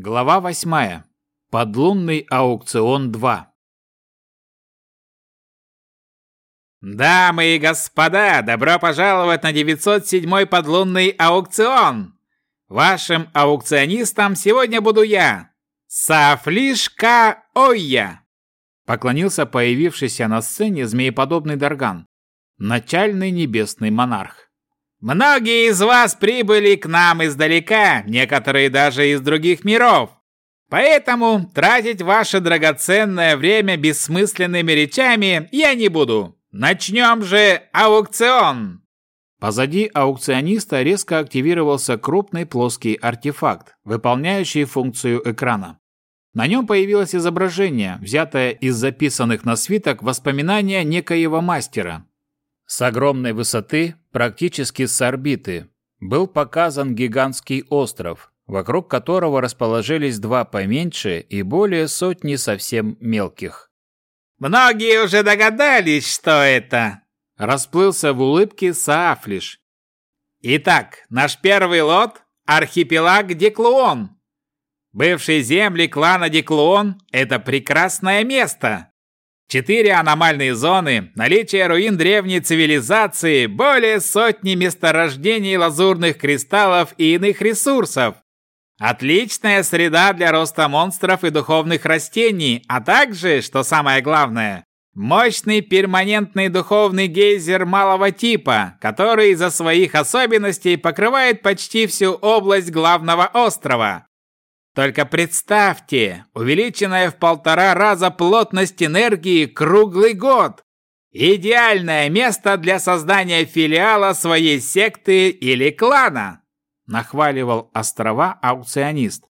Глава 8. Подлунный аукцион 2. Дамы и господа, добро пожаловать на 907-й подлунный аукцион. Вашим аукционистом сегодня буду я, Сафлишка Ойя. Поклонился появившийся на сцене змееподобный Дарган, начальный небесный монарх. Многие из вас прибыли к нам издалека, некоторые даже из других миров. Поэтому тратить ваше драгоценное время бессмысленными речами я не буду. Начнем же аукцион!» Позади аукциониста резко активировался крупный плоский артефакт, выполняющий функцию экрана. На нем появилось изображение, взятое из записанных на свиток воспоминания некоего мастера, с огромной высоты, практически с орбиты, был показан гигантский остров, вокруг которого расположились два поменьше и более сотни совсем мелких. «Многие уже догадались, что это!» Расплылся в улыбке Саафлиш. «Итак, наш первый лот – архипелаг Деклуон. Бывшие земли клана Деклуон – это прекрасное место, Четыре аномальные зоны, наличие руин древней цивилизации, более сотни месторождений лазурных кристаллов и иных ресурсов. Отличная среда для роста монстров и духовных растений, а также, что самое главное, мощный перманентный духовный гейзер малого типа, который из-за своих особенностей покрывает почти всю область главного острова. Только представьте, увеличенная в полтора раза плотность энергии круглый год. Идеальное место для создания филиала своей секты или клана, нахваливал острова аукционист.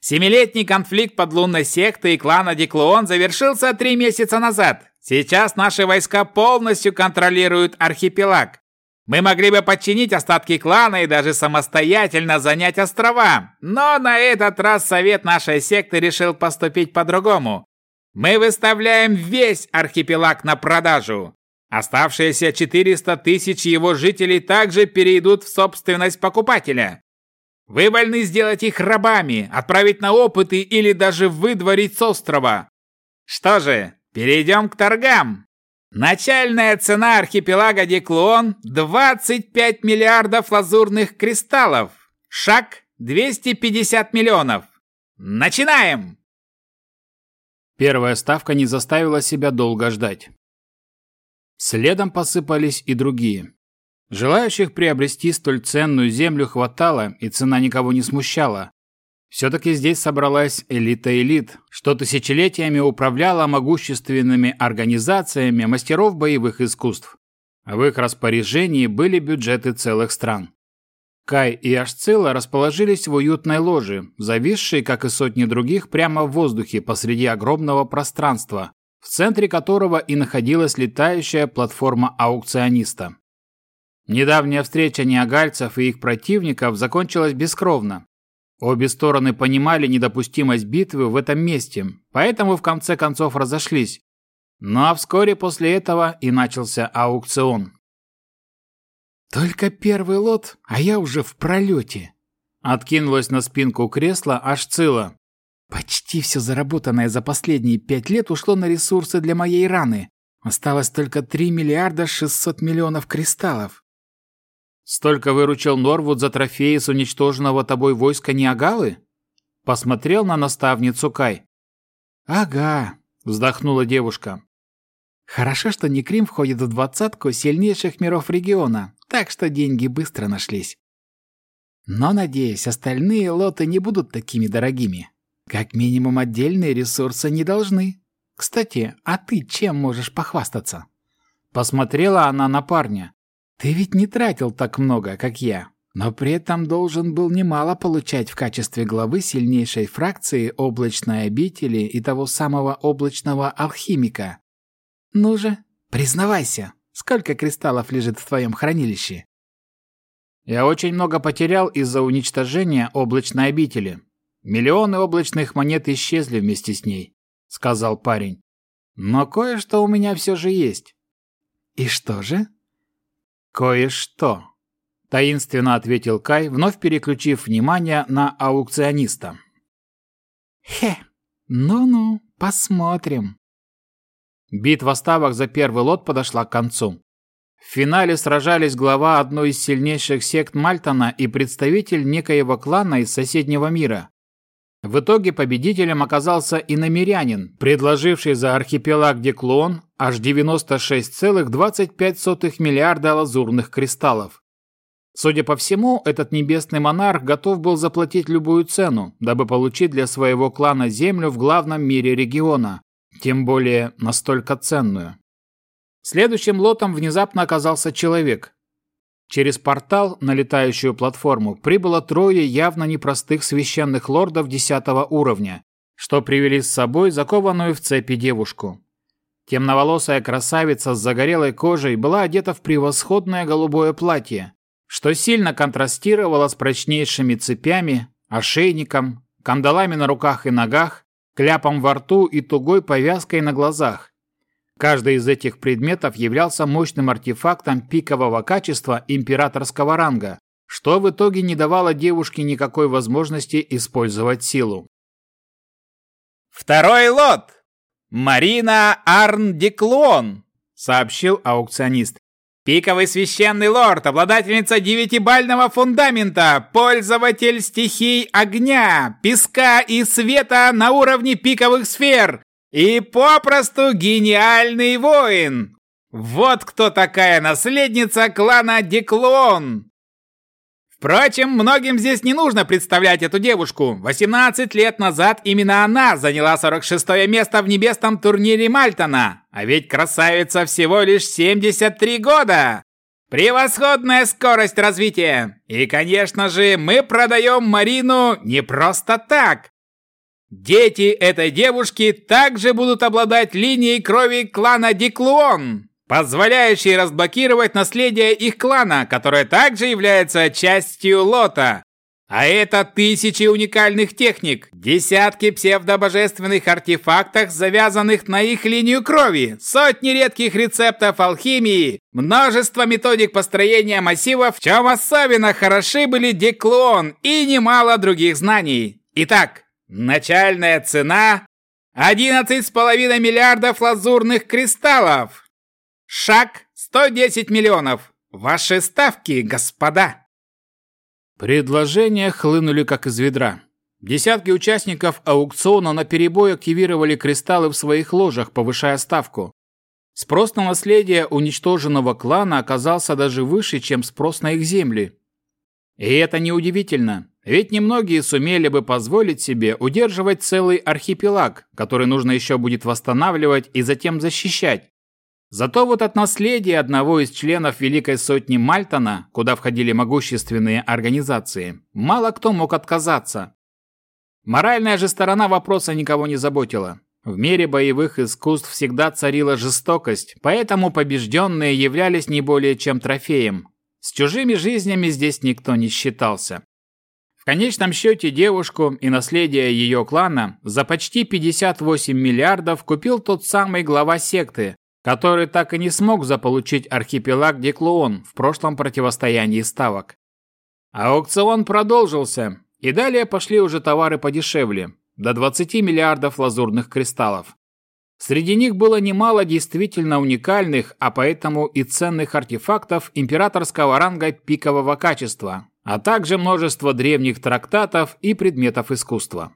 Семилетний конфликт подлунной секты и клана Деклоон завершился три месяца назад. Сейчас наши войска полностью контролируют архипелаг. Мы могли бы подчинить остатки клана и даже самостоятельно занять острова, но на этот раз совет нашей секты решил поступить по-другому. Мы выставляем весь архипелаг на продажу. Оставшиеся 400 тысяч его жителей также перейдут в собственность покупателя. Вы вольны сделать их рабами, отправить на опыты или даже выдворить с острова. Что же, перейдем к торгам. Начальная цена архипелага Деклон – 25 миллиардов лазурных кристаллов. Шаг – 250 миллионов. Начинаем! Первая ставка не заставила себя долго ждать. Следом посыпались и другие. Желающих приобрести столь ценную землю хватало, и цена никого не смущала. Все-таки здесь собралась элита элит, что тысячелетиями управляла могущественными организациями мастеров боевых искусств. В их распоряжении были бюджеты целых стран. Кай и Ашцила расположились в уютной ложе, зависшей, как и сотни других, прямо в воздухе посреди огромного пространства, в центре которого и находилась летающая платформа аукциониста. Недавняя встреча неагальцев и их противников закончилась бескровно, Обе стороны понимали недопустимость битвы в этом месте, поэтому в конце концов разошлись. Ну а вскоре после этого и начался аукцион. «Только первый лот, а я уже в пролете!» Откинулась на спинку кресла аж цила. «Почти все заработанное за последние пять лет ушло на ресурсы для моей раны. Осталось только 3 миллиарда 600 миллионов кристаллов. Столько выручил Норвуд за трофеи с уничтоженного тобой войска Ниагалы? Посмотрел на наставницу Кай. Ага, вздохнула девушка. Хорошо, что Некрим входит в двадцатку сильнейших миров региона, так что деньги быстро нашлись. Но, надеюсь, остальные лоты не будут такими дорогими. Как минимум отдельные ресурсы не должны. Кстати, а ты чем можешь похвастаться? Посмотрела она на парня. Ты ведь не тратил так много, как я, но при этом должен был немало получать в качестве главы сильнейшей фракции облачной обители и того самого облачного алхимика. Ну же, признавайся, сколько кристаллов лежит в твоем хранилище? Я очень много потерял из-за уничтожения облачной обители. Миллионы облачных монет исчезли вместе с ней, сказал парень. Но кое-что у меня все же есть. И что же? «Кое-что», – таинственно ответил Кай, вновь переключив внимание на аукциониста. Хе, ну-ну, посмотрим. Битва ставок за первый лот подошла к концу. В финале сражались глава одной из сильнейших сект Мальтона и представитель некоего клана из соседнего мира. В итоге победителем оказался иномирянин, предложивший за архипелаг Деклон аж 96,25 миллиарда лазурных кристаллов. Судя по всему, этот небесный монарх готов был заплатить любую цену, дабы получить для своего клана землю в главном мире региона, тем более настолько ценную. Следующим лотом внезапно оказался человек. Через портал на летающую платформу прибыло трое явно непростых священных лордов десятого уровня, что привели с собой закованную в цепи девушку. Темноволосая красавица с загорелой кожей была одета в превосходное голубое платье, что сильно контрастировало с прочнейшими цепями, ошейником, кандалами на руках и ногах, кляпом во рту и тугой повязкой на глазах. Каждый из этих предметов являлся мощным артефактом пикового качества императорского ранга, что в итоге не давало девушке никакой возможности использовать силу. «Второй лот! Марина Арндеклон!» — сообщил аукционист. «Пиковый священный лорд, обладательница девятибального фундамента, пользователь стихий огня, песка и света на уровне пиковых сфер, и попросту гениальный воин! Вот кто такая наследница клана Деклон! Впрочем, многим здесь не нужно представлять эту девушку. 18 лет назад именно она заняла 46 место в небесном турнире Мальтона. А ведь красавица всего лишь 73 года. Превосходная скорость развития. И, конечно же, мы продаем Марину не просто так. Дети этой девушки также будут обладать линией крови клана Диклуон, позволяющей разблокировать наследие их клана, которое также является частью лота. А это тысячи уникальных техник, десятки псевдобожественных артефактов, завязанных на их линию крови, сотни редких рецептов алхимии, множество методик построения массивов, в чем особенно хороши были Деклон и немало других знаний. Итак, Начальная цена – 11,5 миллиардов лазурных кристаллов. Шаг – 110 миллионов. Ваши ставки, господа. Предложения хлынули как из ведра. Десятки участников аукциона наперебой активировали кристаллы в своих ложах, повышая ставку. Спрос на наследие уничтоженного клана оказался даже выше, чем спрос на их земли. И это неудивительно. Ведь немногие сумели бы позволить себе удерживать целый архипелаг, который нужно еще будет восстанавливать и затем защищать. Зато вот от наследия одного из членов Великой Сотни Мальтона, куда входили могущественные организации, мало кто мог отказаться. Моральная же сторона вопроса никого не заботила. В мире боевых искусств всегда царила жестокость, поэтому побежденные являлись не более чем трофеем. С чужими жизнями здесь никто не считался. В конечном счете девушку и наследие ее клана за почти 58 миллиардов купил тот самый глава секты, который так и не смог заполучить архипелаг Деклуон в прошлом противостоянии ставок. Аукцион продолжился, и далее пошли уже товары подешевле, до 20 миллиардов лазурных кристаллов. Среди них было немало действительно уникальных, а поэтому и ценных артефактов императорского ранга пикового качества, а также множество древних трактатов и предметов искусства.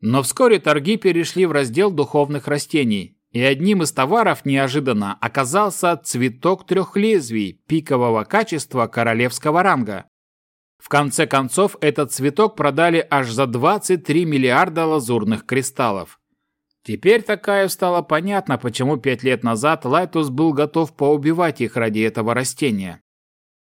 Но вскоре торги перешли в раздел духовных растений, и одним из товаров неожиданно оказался цветок трех лезвий пикового качества королевского ранга. В конце концов, этот цветок продали аж за 23 миллиарда лазурных кристаллов. Теперь такая стало понятно, почему пять лет назад Лайтус был готов поубивать их ради этого растения.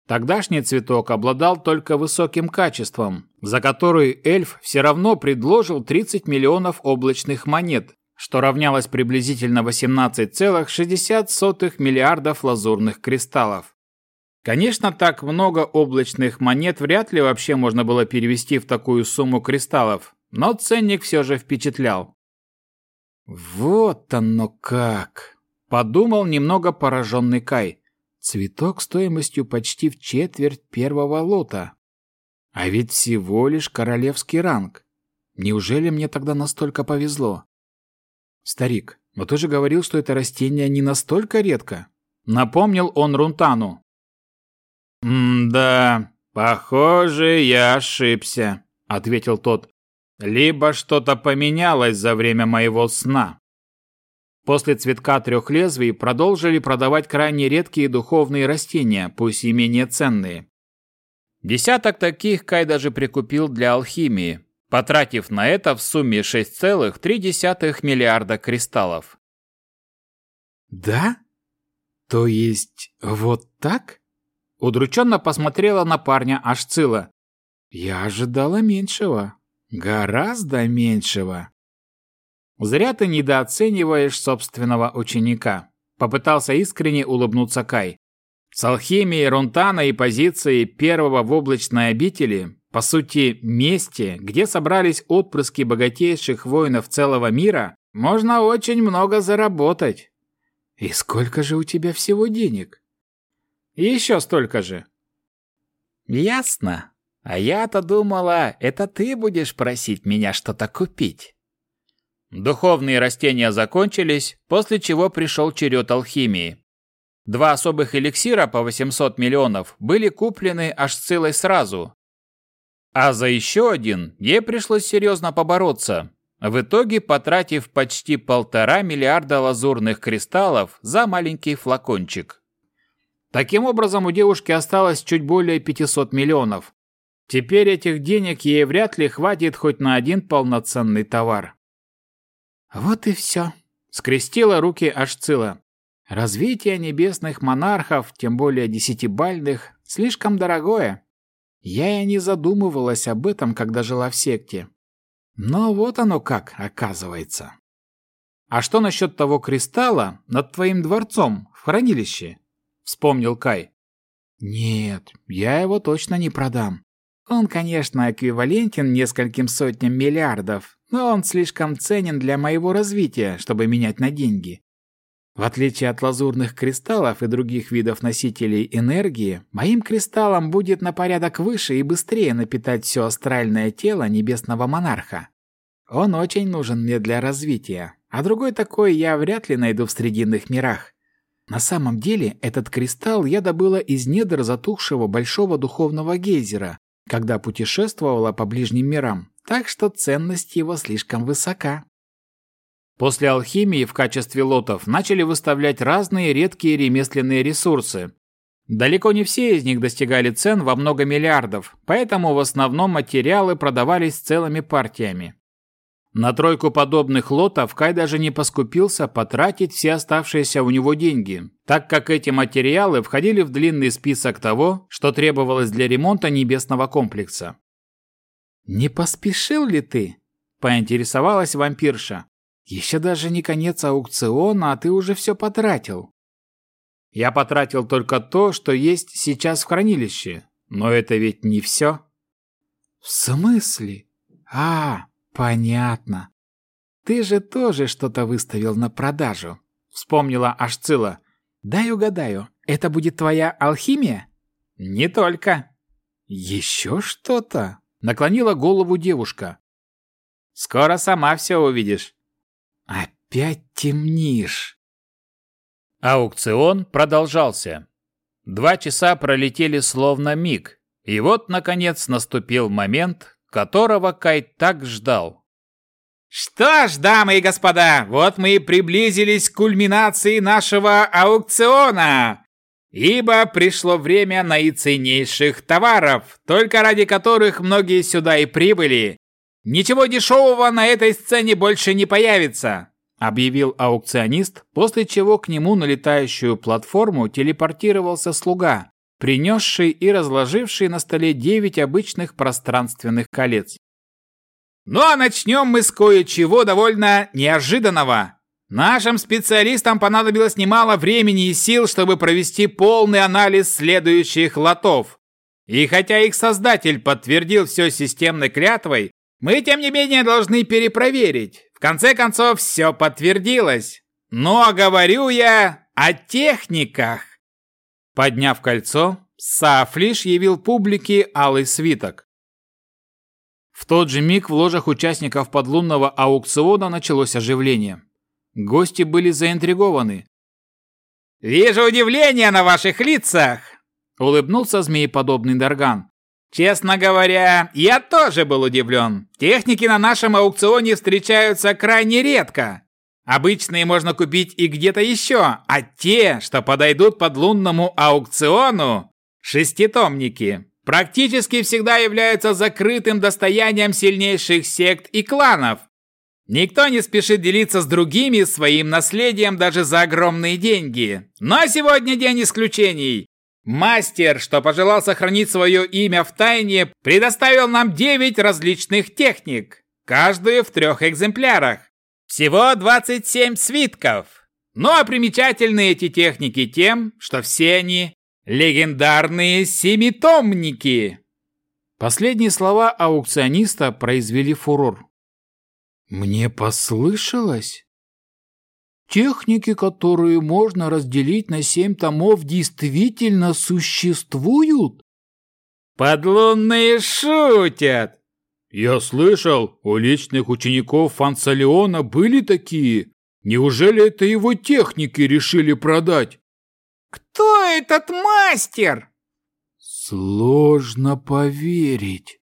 Тогдашний цветок обладал только высоким качеством, за который эльф все равно предложил 30 миллионов облачных монет, что равнялось приблизительно 18,60 миллиардов лазурных кристаллов. Конечно, так много облачных монет вряд ли вообще можно было перевести в такую сумму кристаллов, но ценник все же впечатлял. «Вот оно как!» – подумал немного пораженный Кай. Цветок стоимостью почти в четверть первого лота. А ведь всего лишь королевский ранг. Неужели мне тогда настолько повезло? Старик, но ты же говорил, что это растение не настолько редко. Напомнил он Рунтану. «Да, похоже, я ошибся», — ответил тот. «Либо что-то поменялось за время моего сна». После цветка трех лезвий продолжили продавать крайне редкие духовные растения, пусть и менее ценные. Десяток таких Кай даже прикупил для алхимии, потратив на это в сумме 6,3 миллиарда кристаллов. «Да? То есть вот так?» Удрученно посмотрела на парня Ашцила. «Я ожидала меньшего. Гораздо меньшего». «Зря ты недооцениваешь собственного ученика», — попытался искренне улыбнуться Кай. «С алхимией Рунтана и позицией первого в облачной обители, по сути, месте, где собрались отпрыски богатейших воинов целого мира, можно очень много заработать». «И сколько же у тебя всего денег?» «Еще столько же». «Ясно. А я-то думала, это ты будешь просить меня что-то купить». Духовные растения закончились, после чего пришел черед алхимии. Два особых эликсира по 800 миллионов были куплены аж целой сразу. А за еще один ей пришлось серьезно побороться, в итоге потратив почти полтора миллиарда лазурных кристаллов за маленький флакончик. Таким образом, у девушки осталось чуть более 500 миллионов. Теперь этих денег ей вряд ли хватит хоть на один полноценный товар. «Вот и все», — скрестила руки Ашцила. «Развитие небесных монархов, тем более десятибальных, слишком дорогое. Я и не задумывалась об этом, когда жила в секте. Но вот оно как, оказывается». «А что насчет того кристалла над твоим дворцом в хранилище?» — вспомнил Кай. «Нет, я его точно не продам. Он, конечно, эквивалентен нескольким сотням миллиардов, но он слишком ценен для моего развития, чтобы менять на деньги. В отличие от лазурных кристаллов и других видов носителей энергии, моим кристаллом будет на порядок выше и быстрее напитать все астральное тело небесного монарха. Он очень нужен мне для развития, а другой такой я вряд ли найду в срединных мирах. На самом деле, этот кристалл я добыла из недр затухшего большого духовного гейзера, когда путешествовала по ближним мирам, так что ценность его слишком высока. После алхимии в качестве лотов начали выставлять разные редкие ремесленные ресурсы. Далеко не все из них достигали цен во много миллиардов, поэтому в основном материалы продавались целыми партиями. На тройку подобных лотов Кай даже не поскупился потратить все оставшиеся у него деньги, так как эти материалы входили в длинный список того, что требовалось для ремонта небесного комплекса. «Не поспешил ли ты?» – поинтересовалась вампирша. «Еще даже не конец аукциона, а ты уже все потратил». «Я потратил только то, что есть сейчас в хранилище, но это ведь не все». «В смысле? А, понятно. Ты же тоже что-то выставил на продажу», – вспомнила Ашцила. «Дай угадаю, это будет твоя алхимия?» «Не только». «Еще что-то?» Наклонила голову девушка. «Скоро сама все увидишь». «Опять темнишь». Аукцион продолжался. Два часа пролетели словно миг, и вот, наконец, наступил момент, которого Кай так ждал. «Что ж, дамы и господа, вот мы и приблизились к кульминации нашего аукциона. Ибо пришло время наиценнейших товаров, только ради которых многие сюда и прибыли. Ничего дешевого на этой сцене больше не появится, объявил аукционист, после чего к нему на летающую платформу телепортировался слуга, принесший и разложивший на столе девять обычных пространственных колец. Ну а начнем мы с кое-чего довольно неожиданного. Нашим специалистам понадобилось немало времени и сил, чтобы провести полный анализ следующих лотов. И хотя их создатель подтвердил все системной клятвой, мы, тем не менее, должны перепроверить. В конце концов, все подтвердилось. Но говорю я о техниках. Подняв кольцо, Саафлиш явил публике алый свиток. В тот же миг в ложах участников подлунного аукциона началось оживление. Гости были заинтригованы. «Вижу удивление на ваших лицах!» — улыбнулся змееподобный Дарган. «Честно говоря, я тоже был удивлен. Техники на нашем аукционе встречаются крайне редко. Обычные можно купить и где-то еще, а те, что подойдут под лунному аукциону, шеститомники, практически всегда являются закрытым достоянием сильнейших сект и кланов. Никто не спешит делиться с другими своим наследием даже за огромные деньги. Но сегодня день исключений. Мастер, что пожелал сохранить свое имя в тайне, предоставил нам 9 различных техник, каждую в трех экземплярах. Всего 27 свитков. Ну а примечательны эти техники тем, что все они легендарные семитомники. Последние слова аукциониста произвели фурор. Мне послышалось? Техники, которые можно разделить на семь томов, действительно существуют? Подлунные шутят! Я слышал, у личных учеников Фансалиона были такие. Неужели это его техники решили продать? Кто этот мастер? Сложно поверить.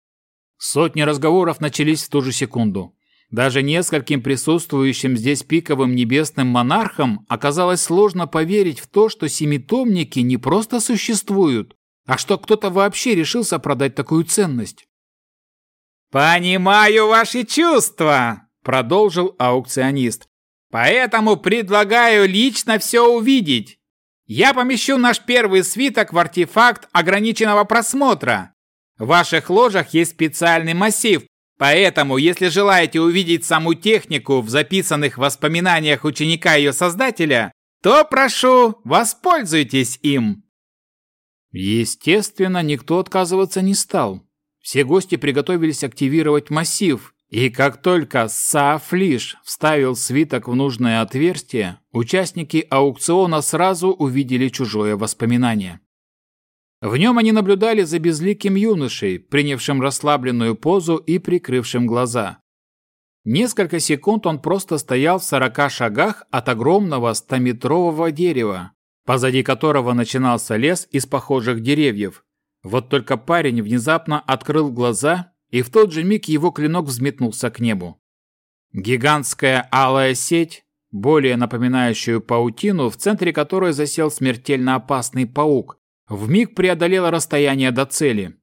Сотни разговоров начались в ту же секунду. Даже нескольким присутствующим здесь пиковым небесным монархам оказалось сложно поверить в то, что семитомники не просто существуют, а что кто-то вообще решился продать такую ценность. «Понимаю ваши чувства», – продолжил аукционист. «Поэтому предлагаю лично все увидеть. Я помещу наш первый свиток в артефакт ограниченного просмотра. В ваших ложах есть специальный массив, Поэтому, если желаете увидеть саму технику в записанных воспоминаниях ученика ее создателя, то прошу, воспользуйтесь им. Естественно, никто отказываться не стал. Все гости приготовились активировать массив, и как только Саафлиш вставил свиток в нужное отверстие, участники аукциона сразу увидели чужое воспоминание. В нем они наблюдали за безликим юношей, принявшим расслабленную позу и прикрывшим глаза. Несколько секунд он просто стоял в сорока шагах от огромного стометрового дерева, позади которого начинался лес из похожих деревьев. Вот только парень внезапно открыл глаза, и в тот же миг его клинок взметнулся к небу. Гигантская алая сеть, более напоминающую паутину, в центре которой засел смертельно опасный паук, вмиг преодолела расстояние до цели.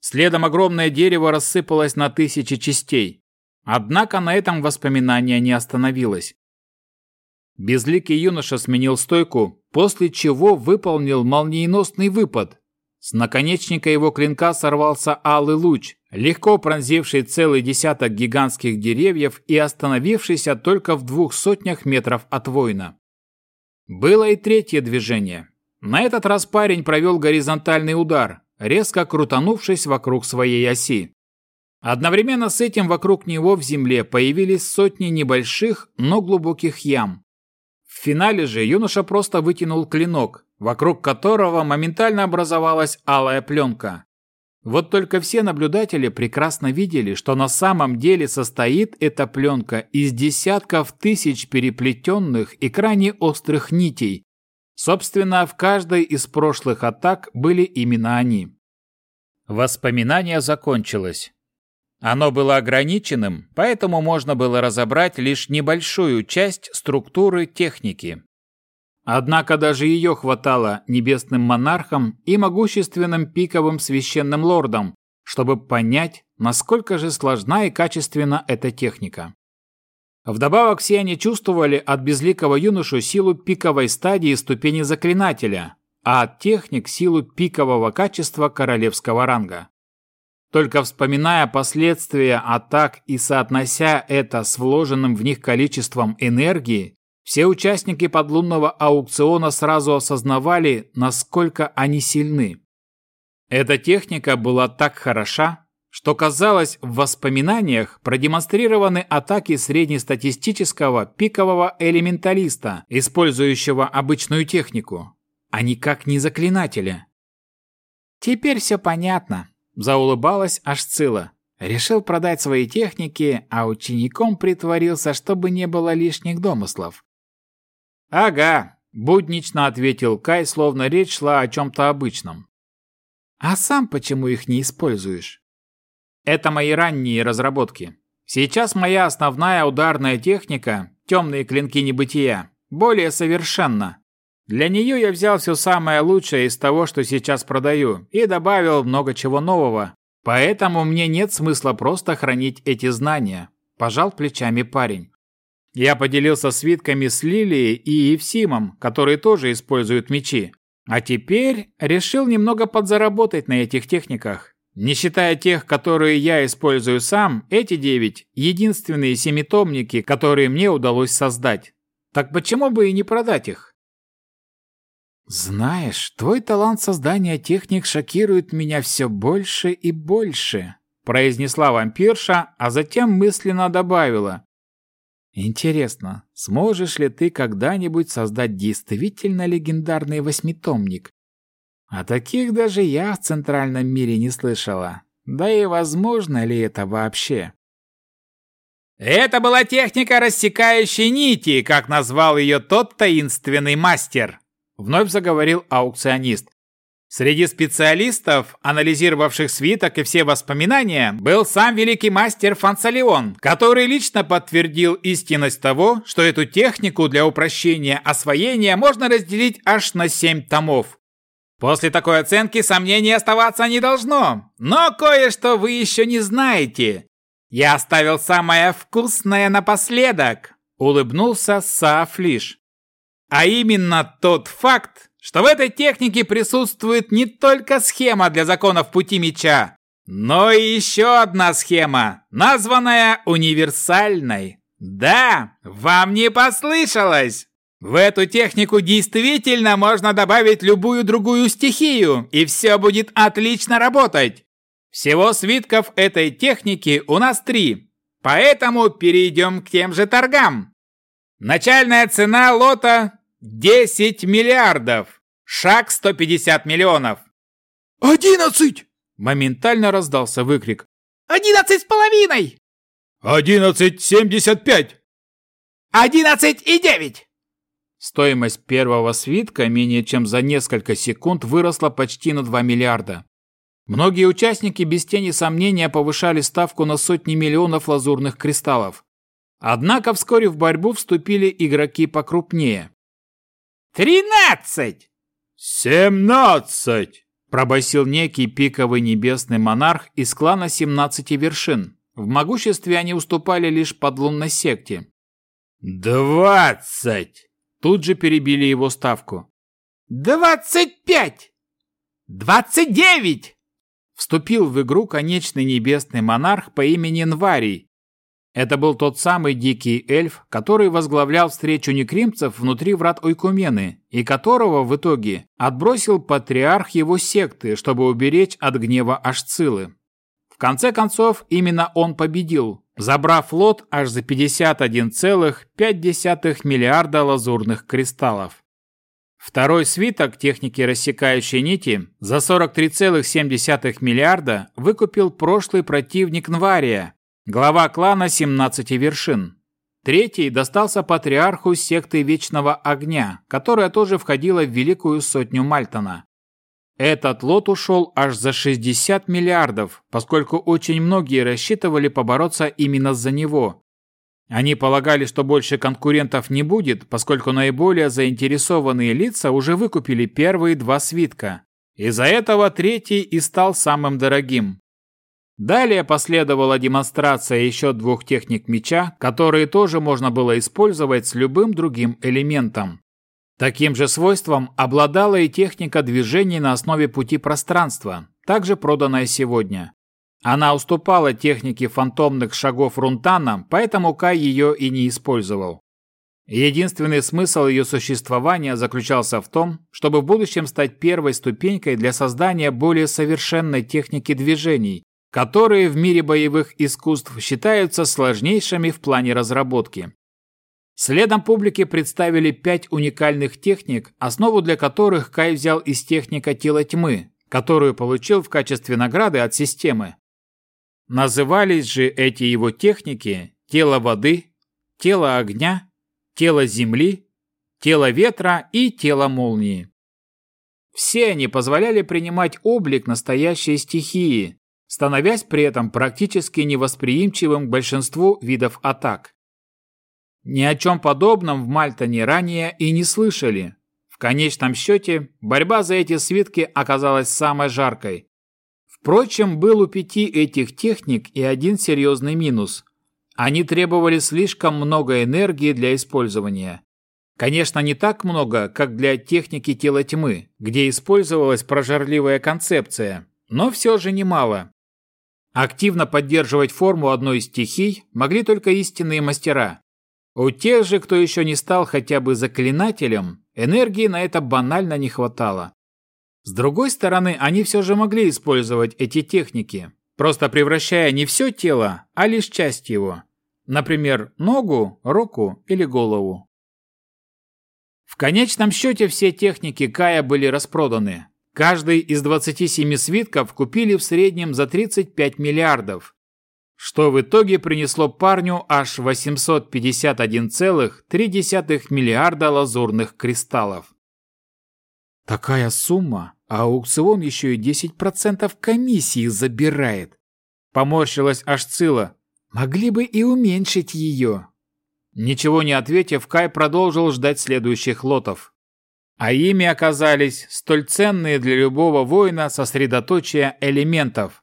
Следом огромное дерево рассыпалось на тысячи частей. Однако на этом воспоминание не остановилось. Безликий юноша сменил стойку, после чего выполнил молниеносный выпад. С наконечника его клинка сорвался алый луч, легко пронзивший целый десяток гигантских деревьев и остановившийся только в двух сотнях метров от воина. Было и третье движение. На этот раз парень провел горизонтальный удар, резко крутанувшись вокруг своей оси. Одновременно с этим вокруг него в земле появились сотни небольших, но глубоких ям. В финале же юноша просто вытянул клинок, вокруг которого моментально образовалась алая пленка. Вот только все наблюдатели прекрасно видели, что на самом деле состоит эта пленка из десятков тысяч переплетенных и крайне острых нитей, Собственно, в каждой из прошлых атак были именно они. Воспоминание закончилось. Оно было ограниченным, поэтому можно было разобрать лишь небольшую часть структуры техники. Однако даже ее хватало небесным монархам и могущественным пиковым священным лордам, чтобы понять, насколько же сложна и качественна эта техника. Вдобавок все они чувствовали от безликого юношу силу пиковой стадии ступени заклинателя, а от техник силу пикового качества королевского ранга. Только вспоминая последствия атак и соотнося это с вложенным в них количеством энергии, все участники подлунного аукциона сразу осознавали, насколько они сильны. Эта техника была так хороша, что казалось в воспоминаниях продемонстрированы атаки среднестатистического пикового элементалиста, использующего обычную технику, а никак не заклинателя. «Теперь все понятно», – заулыбалась Ашцила. Решил продать свои техники, а учеником притворился, чтобы не было лишних домыслов. «Ага», – буднично ответил Кай, словно речь шла о чем-то обычном. «А сам почему их не используешь?» «Это мои ранние разработки. Сейчас моя основная ударная техника – темные клинки небытия – более совершенна. Для нее я взял все самое лучшее из того, что сейчас продаю, и добавил много чего нового, Поэтому мне нет смысла просто хранить эти знания, пожал плечами парень. Я поделился свитками с Лилией и Евсимом, которые тоже используют мечи. А теперь решил немного подзаработать на этих техниках. Не считая тех, которые я использую сам, эти девять – единственные семитомники, которые мне удалось создать. Так почему бы и не продать их? «Знаешь, твой талант создания техник шокирует меня все больше и больше», произнесла вампирша, а затем мысленно добавила. «Интересно, сможешь ли ты когда-нибудь создать действительно легендарный восьмитомник? О таких даже я в центральном мире не слышала. Да и возможно ли это вообще?» Это была техника рассекающей нити, как назвал ее тот таинственный мастер. Вновь заговорил аукционист. Среди специалистов, анализировавших свиток и все воспоминания, был сам великий мастер Фансалион, который лично подтвердил истинность того, что эту технику для упрощения освоения можно разделить аж на семь томов. После такой оценки сомнений оставаться не должно, но кое-что вы еще не знаете. Я оставил самое вкусное напоследок, улыбнулся Саафлиш. А именно тот факт, что в этой технике присутствует не только схема для законов пути меча, но и еще одна схема, названная универсальной. Да, вам не послышалось! В эту технику действительно можно добавить любую другую стихию, и все будет отлично работать. Всего свитков этой техники у нас три, поэтому перейдем к тем же торгам. Начальная цена лота 10 миллиардов! Шаг 150 миллионов!» «Одиннадцать!» Моментально раздался выкрик. «Одиннадцать с половиной!» «Одиннадцать семьдесят пять!» «Одиннадцать и девять!» Стоимость первого свитка менее чем за несколько секунд выросла почти на 2 миллиарда. Многие участники без тени сомнения повышали ставку на сотни миллионов лазурных кристаллов. Однако вскоре в борьбу вступили игроки покрупнее. «Тринадцать!» «Семнадцать!» – пробасил некий пиковый небесный монарх из клана семнадцати вершин. В могуществе они уступали лишь подлунной секте. «Двадцать!» Тут же перебили его ставку. «Двадцать пять! Двадцать девять!» Вступил в игру конечный небесный монарх по имени Нварий, это был тот самый дикий эльф, который возглавлял встречу некримцев внутри врат Ойкумены, и которого в итоге отбросил патриарх его секты, чтобы уберечь от гнева Ашцилы. В конце концов, именно он победил, забрав флот аж за 51,5 миллиарда лазурных кристаллов. Второй свиток техники рассекающей нити за 43,7 миллиарда выкупил прошлый противник Нвария, глава клана 17 вершин. Третий достался патриарху секты Вечного Огня, которая тоже входила в Великую Сотню Мальтона. Этот лот ушел аж за 60 миллиардов, поскольку очень многие рассчитывали побороться именно за него. Они полагали, что больше конкурентов не будет, поскольку наиболее заинтересованные лица уже выкупили первые два свитка. Из-за этого третий и стал самым дорогим. Далее последовала демонстрация еще двух техник меча, которые тоже можно было использовать с любым другим элементом. Таким же свойством обладала и техника движений на основе пути пространства, также проданная сегодня. Она уступала технике фантомных шагов Рунтана, поэтому Кай ее и не использовал. Единственный смысл ее существования заключался в том, чтобы в будущем стать первой ступенькой для создания более совершенной техники движений, которые в мире боевых искусств считаются сложнейшими в плане разработки. Следом публике представили пять уникальных техник, основу для которых Кай взял из техника тела тьмы, которую получил в качестве награды от системы. Назывались же эти его техники тело воды, тело огня, тело земли, тело ветра и тело молнии. Все они позволяли принимать облик настоящей стихии, становясь при этом практически невосприимчивым к большинству видов атак. Ни о чем подобном в Мальтоне ранее и не слышали. В конечном счете, борьба за эти свитки оказалась самой жаркой. Впрочем, был у пяти этих техник и один серьезный минус. Они требовали слишком много энергии для использования. Конечно, не так много, как для техники тела тьмы, где использовалась прожорливая концепция, но все же немало. Активно поддерживать форму одной из стихий могли только истинные мастера. У тех же, кто еще не стал хотя бы заклинателем, энергии на это банально не хватало. С другой стороны, они все же могли использовать эти техники, просто превращая не все тело, а лишь часть его. Например, ногу, руку или голову. В конечном счете все техники Кая были распроданы. Каждый из 27 свитков купили в среднем за 35 миллиардов, что в итоге принесло парню аж 851,3 миллиарда лазурных кристаллов. Такая сумма, а аукцион еще и 10% комиссии забирает. Поморщилась аж Цила. Могли бы и уменьшить ее. Ничего не ответив, Кай продолжил ждать следующих лотов. А ими оказались столь ценные для любого воина сосредоточия элементов.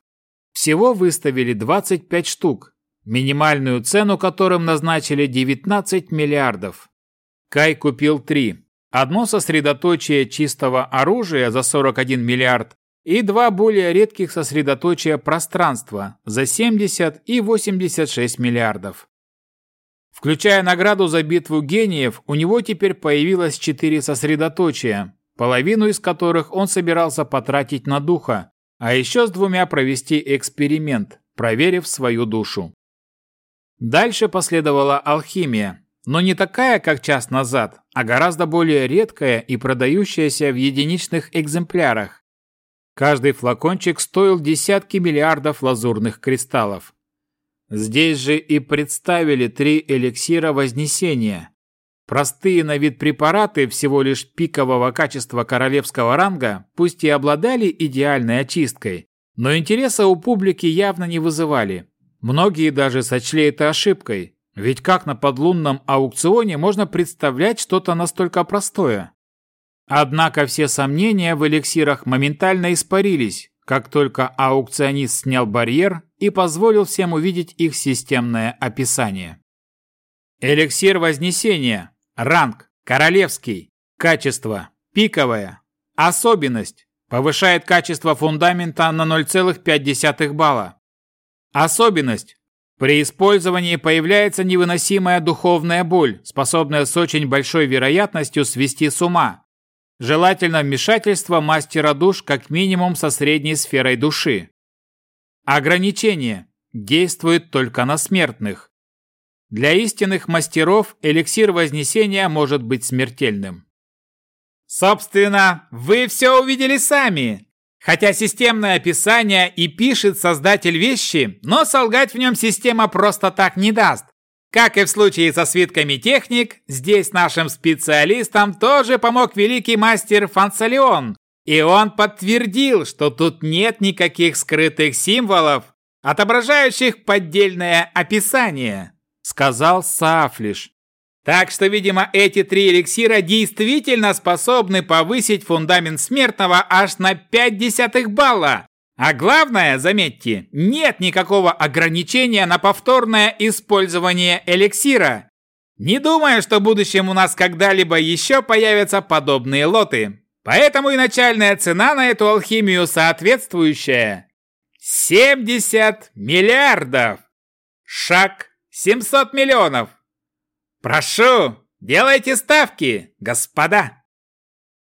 Всего выставили 25 штук, минимальную цену которым назначили 19 миллиардов. Кай купил три. Одно сосредоточие чистого оружия за 41 миллиард и два более редких сосредоточия пространства за 70 и 86 миллиардов. Включая награду за битву гениев, у него теперь появилось четыре сосредоточия, половину из которых он собирался потратить на духа, а еще с двумя провести эксперимент, проверив свою душу. Дальше последовала алхимия, но не такая, как час назад, а гораздо более редкая и продающаяся в единичных экземплярах. Каждый флакончик стоил десятки миллиардов лазурных кристаллов. Здесь же и представили три эликсира Вознесения. Простые на вид препараты всего лишь пикового качества королевского ранга, пусть и обладали идеальной очисткой, но интереса у публики явно не вызывали. Многие даже сочли это ошибкой, ведь как на подлунном аукционе можно представлять что-то настолько простое? Однако все сомнения в эликсирах моментально испарились, как только аукционист снял барьер и позволил всем увидеть их системное описание. Эликсир Вознесения. Ранг. Королевский. Качество. Пиковое. Особенность. Повышает качество фундамента на 0,5 балла. Особенность. При использовании появляется невыносимая духовная боль, способная с очень большой вероятностью свести с ума. Желательно вмешательство мастера душ как минимум со средней сферой души. Ограничение. Действует только на смертных. Для истинных мастеров эликсир Вознесения может быть смертельным. Собственно, вы все увидели сами. Хотя системное описание и пишет создатель вещи, но солгать в нем система просто так не даст. Как и в случае со свитками техник, здесь нашим специалистам тоже помог великий мастер Фансалион, и он подтвердил, что тут нет никаких скрытых символов, отображающих поддельное описание, сказал Сафлиш. Так что, видимо, эти три эликсира действительно способны повысить фундамент смертного аж на 5 десятых балла. А главное, заметьте, нет никакого ограничения на повторное использование эликсира. Не думаю, что в будущем у нас когда-либо еще появятся подобные лоты. Поэтому и начальная цена на эту алхимию соответствующая. 70 миллиардов. Шаг 700 миллионов. Прошу, делайте ставки, господа.